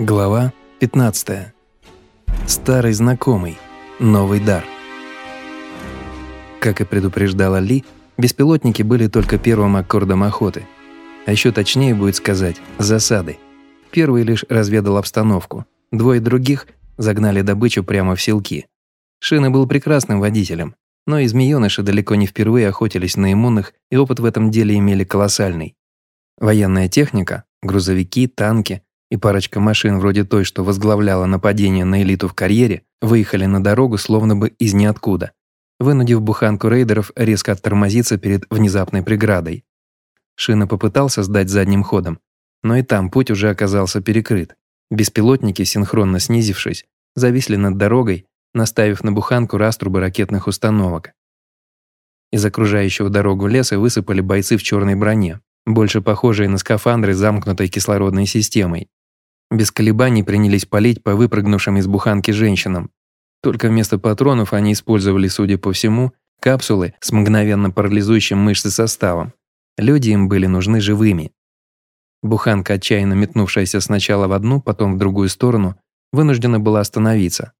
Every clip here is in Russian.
Глава 15. Старый знакомый. Новый дар. Как и предупреждала Ли, беспилотники были только первым аккордом охоты. А еще точнее будет сказать засады. Первый лишь разведал обстановку. Двое других загнали добычу прямо в селки. Шина был прекрасным водителем, но и змеёныши далеко не впервые охотились на иммунных и опыт в этом деле имели колоссальный. Военная техника, грузовики, танки – и парочка машин вроде той, что возглавляла нападение на элиту в карьере, выехали на дорогу словно бы из ниоткуда, вынудив буханку рейдеров резко оттормозиться перед внезапной преградой. Шина попытался сдать задним ходом, но и там путь уже оказался перекрыт. Беспилотники, синхронно снизившись, зависли над дорогой, наставив на буханку раструбы ракетных установок. Из окружающего дорогу леса высыпали бойцы в черной броне, больше похожие на скафандры с замкнутой кислородной системой. Без колебаний принялись палить по выпрыгнувшим из буханки женщинам. Только вместо патронов они использовали, судя по всему, капсулы с мгновенно парализующим мышцы составом. Люди им были нужны живыми. Буханка, отчаянно метнувшаяся сначала в одну, потом в другую сторону, вынуждена была остановиться.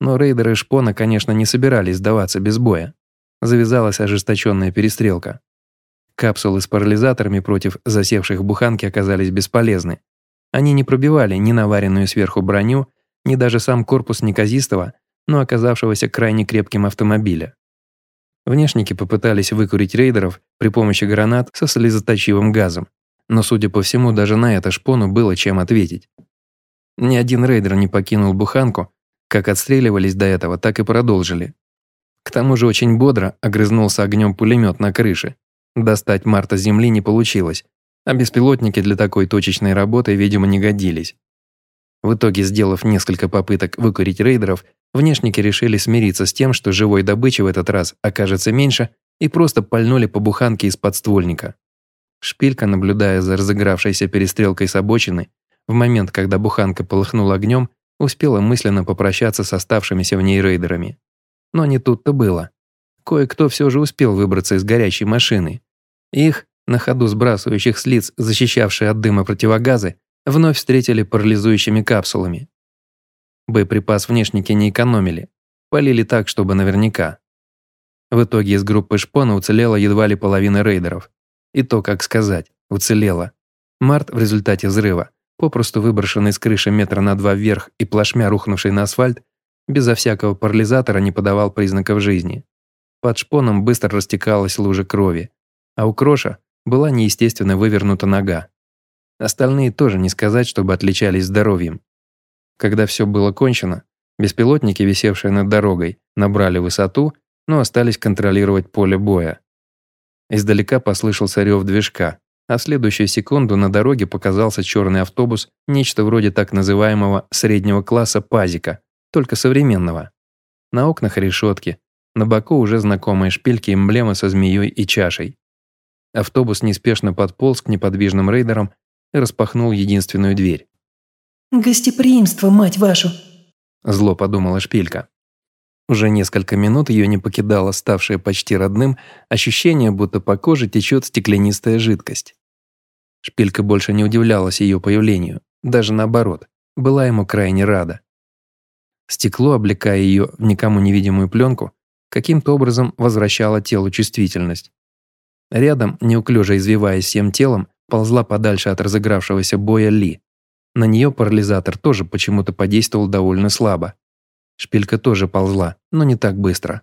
Но рейдеры Шпона, конечно, не собирались сдаваться без боя. Завязалась ожесточенная перестрелка. Капсулы с парализаторами против засевших в буханке оказались бесполезны. Они не пробивали ни наваренную сверху броню, ни даже сам корпус неказистого, но оказавшегося крайне крепким автомобиля. Внешники попытались выкурить рейдеров при помощи гранат со слезоточивым газом, но, судя по всему, даже на это шпону было чем ответить. Ни один рейдер не покинул буханку, как отстреливались до этого, так и продолжили. К тому же очень бодро огрызнулся огнем пулемет на крыше. Достать Марта с земли не получилось, а беспилотники для такой точечной работы, видимо, не годились. В итоге, сделав несколько попыток выкурить рейдеров, внешники решили смириться с тем, что живой добычи в этот раз окажется меньше, и просто пальнули по буханке из подствольника. Шпилька, наблюдая за разыгравшейся перестрелкой с обочины, в момент, когда буханка полыхнула огнем, успела мысленно попрощаться с оставшимися в ней рейдерами. Но не тут-то было. Кое-кто все же успел выбраться из горящей машины. Их, на ходу сбрасывающих с лиц, защищавшие от дыма противогазы, вновь встретили парализующими капсулами. Боеприпас внешники не экономили, полили так, чтобы наверняка. В итоге из группы шпона уцелела едва ли половина рейдеров. И то, как сказать, уцелела. Март в результате взрыва, попросту выброшенный с крыши метра на два вверх и плашмя рухнувший на асфальт, безо всякого парализатора не подавал признаков жизни. Под шпоном быстро растекалась лужа крови, а у Кроша была неестественно вывернута нога. Остальные тоже не сказать, чтобы отличались здоровьем. Когда все было кончено, беспилотники, висевшие над дорогой, набрали высоту, но остались контролировать поле боя. Издалека послышался рев движка, а в следующую секунду на дороге показался черный автобус, нечто вроде так называемого среднего класса пазика, только современного. На окнах решетки, на боку уже знакомые шпильки эмблемы со змеей и чашей. Автобус неспешно подполз к неподвижным рейдерам и распахнул единственную дверь. «Гостеприимство, мать вашу!» Зло подумала шпилька. Уже несколько минут ее не покидало ставшее почти родным ощущение, будто по коже течет стеклянистая жидкость. Шпилька больше не удивлялась ее появлению, даже наоборот, была ему крайне рада. Стекло, облекая ее в никому невидимую пленку, каким-то образом возвращало телу чувствительность. Рядом, неуклюже извиваясь всем телом, ползла подальше от разыгравшегося боя Ли. На нее парализатор тоже почему-то подействовал довольно слабо. Шпилька тоже ползла, но не так быстро.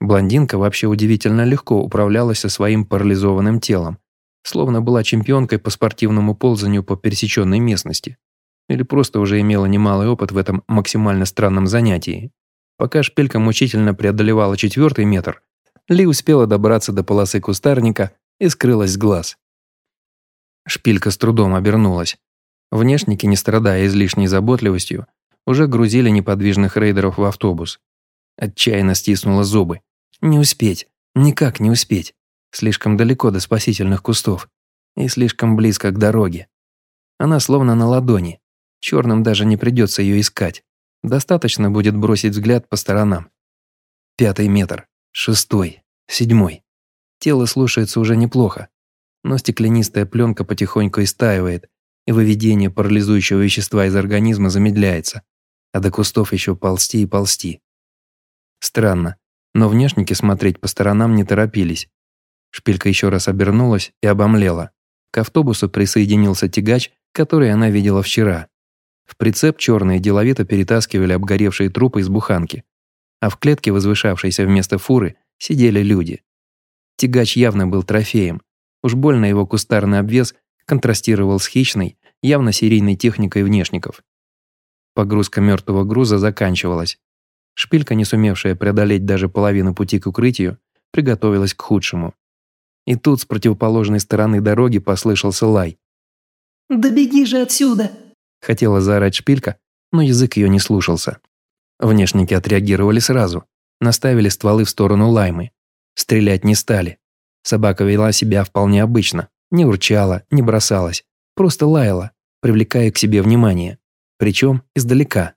Блондинка вообще удивительно легко управлялась со своим парализованным телом, словно была чемпионкой по спортивному ползанию по пересеченной местности. Или просто уже имела немалый опыт в этом максимально странном занятии. Пока шпилька мучительно преодолевала четвертый метр, ли успела добраться до полосы кустарника и скрылась с глаз. Шпилька с трудом обернулась. Внешники, не страдая излишней заботливостью, уже грузили неподвижных рейдеров в автобус. Отчаянно стиснула зубы. Не успеть, никак не успеть. Слишком далеко до спасительных кустов и слишком близко к дороге. Она словно на ладони. Черным даже не придется ее искать. Достаточно будет бросить взгляд по сторонам. Пятый метр. Шестой, седьмой. Тело слушается уже неплохо, но стеклянистая пленка потихоньку истаивает, и выведение парализующего вещества из организма замедляется, а до кустов еще ползти и ползти. Странно, но внешники смотреть по сторонам не торопились. Шпилька еще раз обернулась и обомлела. К автобусу присоединился тягач, который она видела вчера. В прицеп черные деловито перетаскивали обгоревшие трупы из буханки, а в клетке, возвышавшейся вместо фуры, сидели люди. Тягач явно был трофеем. Уж больно его кустарный обвес контрастировал с хищной, явно серийной техникой внешников. Погрузка мертвого груза заканчивалась. Шпилька, не сумевшая преодолеть даже половину пути к укрытию, приготовилась к худшему. И тут с противоположной стороны дороги послышался лай. «Да беги же отсюда!» Хотела заорать шпилька, но язык ее не слушался. Внешники отреагировали сразу, наставили стволы в сторону лаймы. Стрелять не стали. Собака вела себя вполне обычно, не урчала, не бросалась, просто лаяла, привлекая к себе внимание, причем издалека.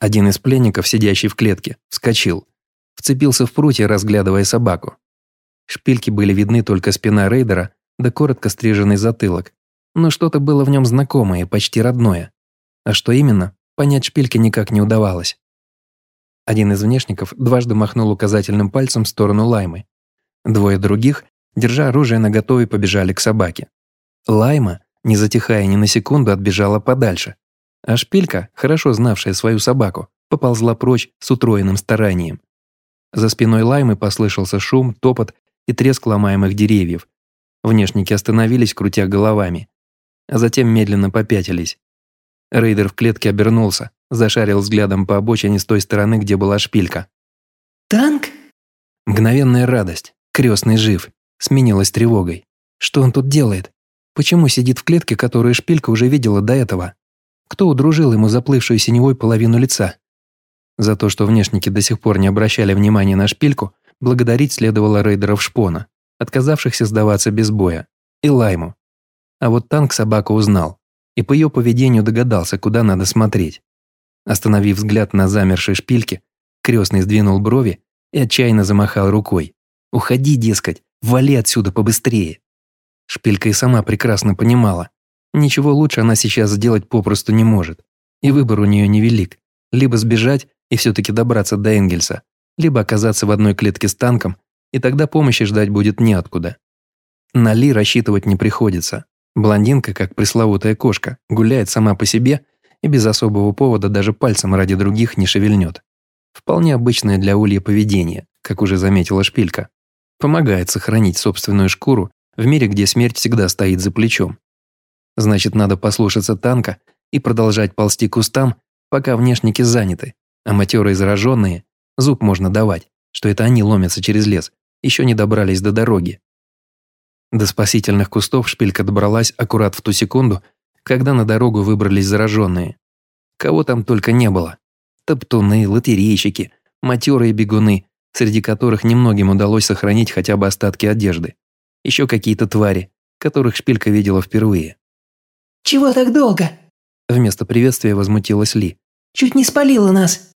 Один из пленников, сидящий в клетке, вскочил, вцепился в прутья, разглядывая собаку. Шпильки были видны только спина рейдера да коротко стриженный затылок, но что-то было в нем знакомое, почти родное. А что именно, понять шпильке никак не удавалось. Один из внешников дважды махнул указательным пальцем в сторону Лаймы. Двое других, держа оружие наготове, побежали к собаке. Лайма, не затихая ни на секунду, отбежала подальше. А шпилька, хорошо знавшая свою собаку, поползла прочь с утроенным старанием. За спиной Лаймы послышался шум, топот и треск ломаемых деревьев. Внешники остановились, крутя головами, а затем медленно попятились. Рейдер в клетке обернулся, зашарил взглядом по обочине с той стороны, где была шпилька. «Танк?» Мгновенная радость, крестный жив, сменилась тревогой. Что он тут делает? Почему сидит в клетке, которую шпилька уже видела до этого? Кто удружил ему заплывшую синевой половину лица? За то, что внешники до сих пор не обращали внимания на шпильку, благодарить следовало рейдеров шпона, отказавшихся сдаваться без боя, и Лайму. А вот танк собака узнал, и по ее поведению догадался, куда надо смотреть. Остановив взгляд на замершей шпильке, крестный сдвинул брови и отчаянно замахал рукой. «Уходи, дескать, вали отсюда побыстрее!» Шпилька и сама прекрасно понимала. Ничего лучше она сейчас сделать попросту не может. И выбор у нее невелик. Либо сбежать и все-таки добраться до Энгельса, либо оказаться в одной клетке с танком, и тогда помощи ждать будет неоткуда. На Ли рассчитывать не приходится. Блондинка, как пресловутая кошка, гуляет сама по себе и без особого повода даже пальцем ради других не шевельнет. Вполне обычное для Улья поведение, как уже заметила Шпилька. Помогает сохранить собственную шкуру в мире, где смерть всегда стоит за плечом. Значит, надо послушаться танка и продолжать ползти кустам, пока внешники заняты, а матерые зараженные, зуб можно давать, что это они ломятся через лес, еще не добрались до дороги. До спасительных кустов шпилька добралась аккурат в ту секунду, когда на дорогу выбрались зараженные. Кого там только не было. Топтуны, лотерейщики, матерые бегуны, среди которых немногим удалось сохранить хотя бы остатки одежды. Еще какие-то твари, которых шпилька видела впервые. «Чего так долго?» Вместо приветствия возмутилась Ли. «Чуть не спалила нас».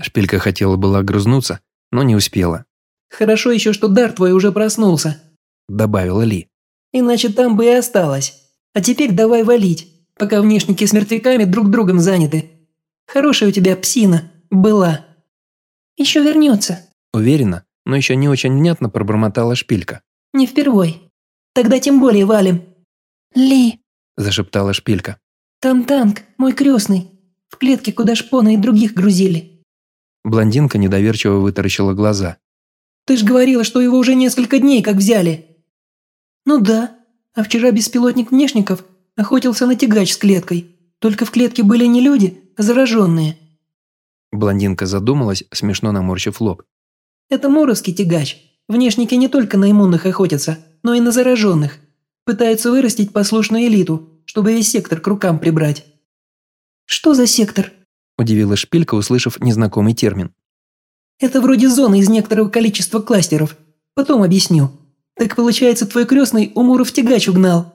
Шпилька хотела была огрызнуться, но не успела. «Хорошо еще, что дар твой уже проснулся», – добавила Ли. «Иначе там бы и осталось. А теперь давай валить, пока внешники с мертвяками друг другом заняты. Хорошая у тебя псина была. Еще вернется». Уверенно, но еще не очень внятно пробормотала шпилька. «Не впервой. Тогда тем более валим». «Ли», – зашептала шпилька. «Там танк, мой крестный. В клетке, куда шпона и других грузили». Блондинка недоверчиво вытаращила глаза. «Ты ж говорила, что его уже несколько дней как взяли». «Ну да, а вчера беспилотник Внешников охотился на тягач с клеткой. Только в клетке были не люди, а зараженные». Блондинка задумалась, смешно наморщив лоб. «Это Муровский тягач. Внешники не только на иммунных охотятся, но и на зараженных. Пытаются вырастить послушную элиту, чтобы весь сектор к рукам прибрать». «Что за сектор?» – удивилась Шпилька, услышав незнакомый термин. «Это вроде зоны из некоторого количества кластеров. Потом объясню». Так получается, твой крестный у Муров тягач угнал?»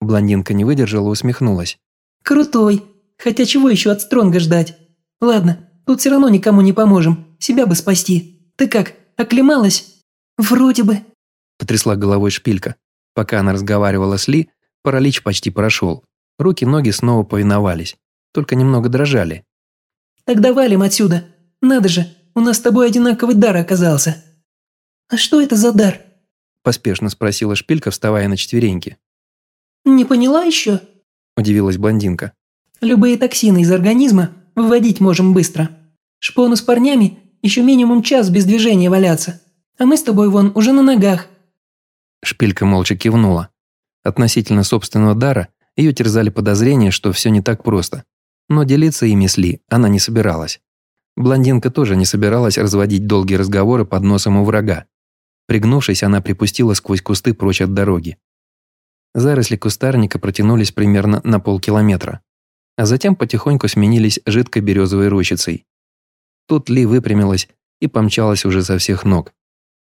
Блондинка не выдержала, усмехнулась. «Крутой. Хотя чего еще от Стронга ждать? Ладно, тут все равно никому не поможем. Себя бы спасти. Ты как, оклемалась?» «Вроде бы», – потрясла головой шпилька. Пока она разговаривала с Ли, паралич почти прошел. Руки-ноги снова повиновались, только немного дрожали. «Тогда валим отсюда. Надо же, у нас с тобой одинаковый дар оказался». «А что это за дар?» – поспешно спросила Шпилька, вставая на четвереньки. «Не поняла еще?» – удивилась блондинка. «Любые токсины из организма выводить можем быстро. Шпону с парнями еще минимум час без движения валяться, а мы с тобой вон уже на ногах». Шпилька молча кивнула. Относительно собственного дара ее терзали подозрения, что все не так просто. Но делиться ими с Ли она не собиралась. Блондинка тоже не собиралась разводить долгие разговоры под носом у врага. Пригнувшись, она припустила сквозь кусты прочь от дороги. Заросли кустарника протянулись примерно на полкилометра, а затем потихоньку сменились жидкой березовой рощицей. Тут Ли выпрямилась и помчалась уже со всех ног.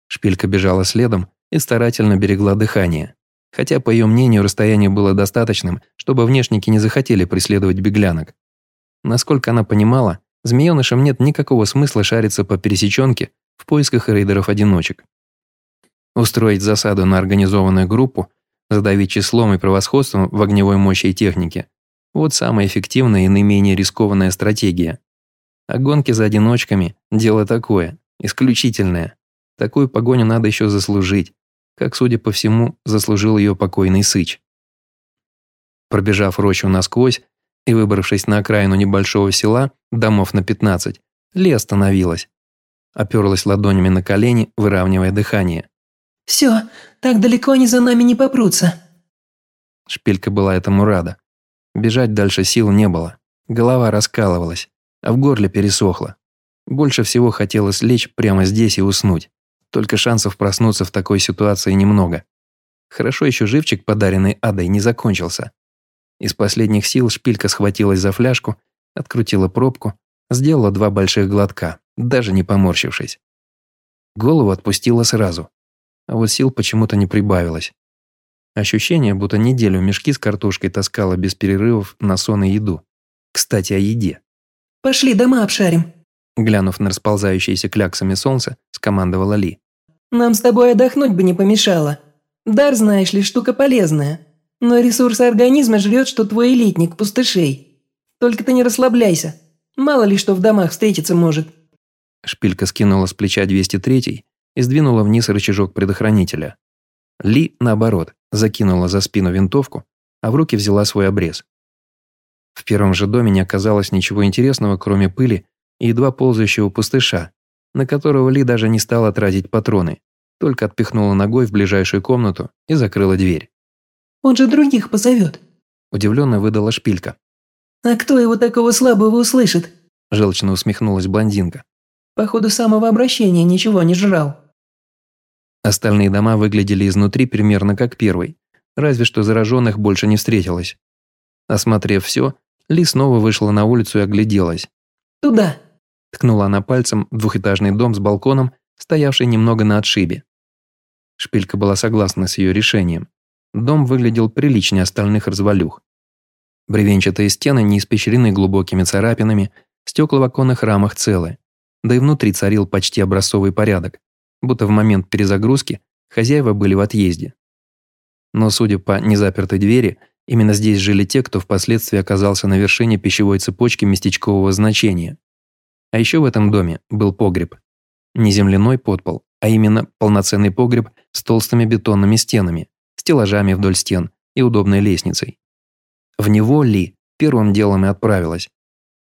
Шпилька бежала следом и старательно берегла дыхание, хотя, по ее мнению, расстояние было достаточным, чтобы внешники не захотели преследовать беглянок. Насколько она понимала, змеёнышам нет никакого смысла шариться по пересеченке в поисках рейдеров-одиночек. Устроить засаду на организованную группу, задавить числом и превосходством в огневой мощи и технике – вот самая эффективная и наименее рискованная стратегия. А гонки за одиночками – дело такое, исключительное. Такую погоню надо еще заслужить, как, судя по всему, заслужил ее покойный Сыч. Пробежав рощу насквозь и выбравшись на окраину небольшого села, домов на 15, Ли остановилась. Оперлась ладонями на колени, выравнивая дыхание. «Все, так далеко они за нами не попрутся». Шпилька была этому рада. Бежать дальше сил не было. Голова раскалывалась, а в горле пересохло. Больше всего хотелось лечь прямо здесь и уснуть. Только шансов проснуться в такой ситуации немного. Хорошо еще живчик, подаренный Адой, не закончился. Из последних сил шпилька схватилась за фляжку, открутила пробку, сделала два больших глотка, даже не поморщившись. Голову отпустила сразу, а вот сил почему-то не прибавилось. Ощущение, будто неделю мешки с картошкой таскала без перерывов на сон и еду. Кстати, о еде. «Пошли дома обшарим», глянув на расползающееся кляксами солнце, скомандовала Ли. «Нам с тобой отдохнуть бы не помешало. Дар, знаешь ли, штука полезная. Но ресурсы организма жрет, что твой элитник, пустышей. Только ты не расслабляйся. Мало ли что в домах встретиться может». Шпилька скинула с плеча 203 и сдвинула вниз рычажок предохранителя. Ли, наоборот, закинула за спину винтовку, а в руки взяла свой обрез. В первом же доме не оказалось ничего интересного, кроме пыли и едва ползающего пустыша, на которого Ли даже не стала тратить патроны, только отпихнула ногой в ближайшую комнату и закрыла дверь. «Он же других позовет», – удивленно выдала шпилька. «А кто его такого слабого услышит?» – желчно усмехнулась блондинка. «Походу, самого обращения ничего не жрал». Остальные дома выглядели изнутри примерно как первый, разве что зараженных больше не встретилось. Осмотрев все, ли снова вышла на улицу и огляделась. «Туда!» – ткнула она пальцем в двухэтажный дом с балконом, стоявший немного на отшибе. Шпилька была согласна с ее решением. Дом выглядел приличнее остальных развалюх. Бревенчатые стены не испещрены глубокими царапинами, стекла в оконных рамах целы. Да и внутри царил почти образцовый порядок, будто в момент перезагрузки хозяева были в отъезде. Но, судя по незапертой двери, Именно здесь жили те, кто впоследствии оказался на вершине пищевой цепочки местечкового значения. А еще в этом доме был погреб. Не земляной подпол, а именно полноценный погреб с толстыми бетонными стенами, стеллажами вдоль стен и удобной лестницей. В него Ли первым делом и отправилась,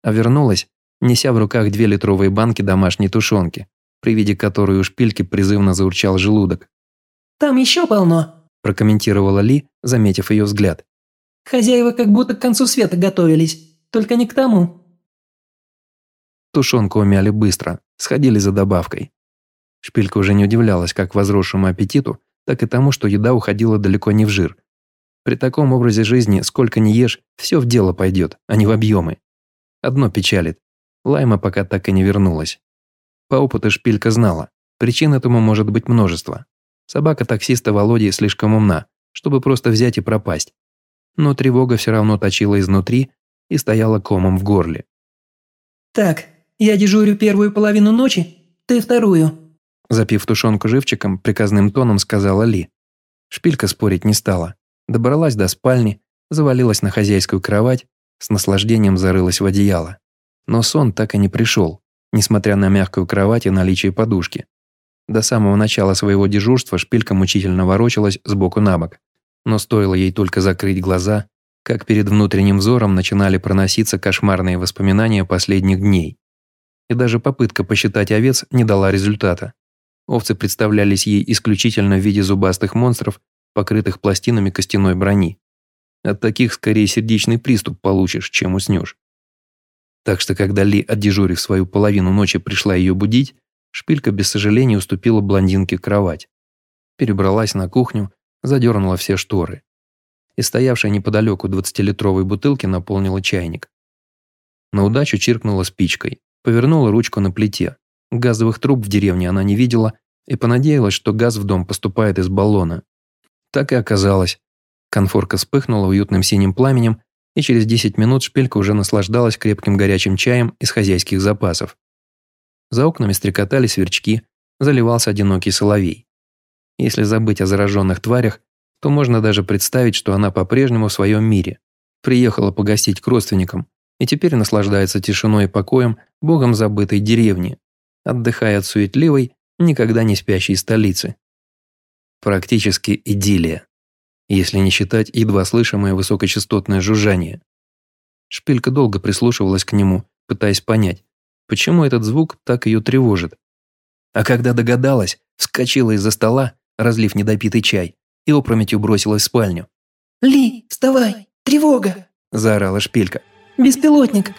а вернулась, неся в руках две литровые банки домашней тушенки, при виде которой у шпильки призывно заурчал желудок. «Там еще полно», прокомментировала Ли, заметив ее взгляд. Хозяева как будто к концу света готовились, только не к тому». Тушенку умяли быстро, сходили за добавкой. Шпилька уже не удивлялась как возросшему аппетиту, так и тому, что еда уходила далеко не в жир. При таком образе жизни, сколько ни ешь, все в дело пойдет, а не в объемы. Одно печалит. Лайма пока так и не вернулась. По опыту Шпилька знала, причин этому может быть множество. Собака таксиста Володи слишком умна, чтобы просто взять и пропасть но тревога все равно точила изнутри и стояла комом в горле. «Так, я дежурю первую половину ночи, ты вторую», запив тушенку живчиком, приказным тоном сказала Ли. Шпилька спорить не стала. Добралась до спальни, завалилась на хозяйскую кровать, с наслаждением зарылась в одеяло. Но сон так и не пришел, несмотря на мягкую кровать и наличие подушки. До самого начала своего дежурства шпилька мучительно ворочалась сбоку на бок. Но стоило ей только закрыть глаза, как перед внутренним взором начинали проноситься кошмарные воспоминания последних дней. И даже попытка посчитать овец не дала результата. Овцы представлялись ей исключительно в виде зубастых монстров, покрытых пластинами костяной брони. От таких скорее сердечный приступ получишь, чем уснешь. Так что когда Ли, отдежурив свою половину ночи, пришла ее будить, шпилька без сожаления уступила блондинке кровать. Перебралась на кухню, задернула все шторы. И стоявшая неподалеку двадцатилитровой бутылки наполнила чайник. На удачу чиркнула спичкой, повернула ручку на плите. Газовых труб в деревне она не видела и понадеялась, что газ в дом поступает из баллона. Так и оказалось. Конфорка вспыхнула уютным синим пламенем, и через 10 минут шпилька уже наслаждалась крепким горячим чаем из хозяйских запасов. За окнами стрекотали сверчки, заливался одинокий соловей. Если забыть о зараженных тварях, то можно даже представить, что она по-прежнему в своем мире. Приехала погостить к родственникам и теперь наслаждается тишиной и покоем богом забытой деревни, отдыхая от суетливой, никогда не спящей столицы. Практически идиллия если не считать едва слышимое высокочастотное жужжание. Шпилька долго прислушивалась к нему, пытаясь понять, почему этот звук так ее тревожит. А когда догадалась, вскочила из-за стола, разлив недопитый чай, и опрометью бросилась в спальню. «Ли, вставай! Тревога!» – заорала шпилька. «Беспилотник!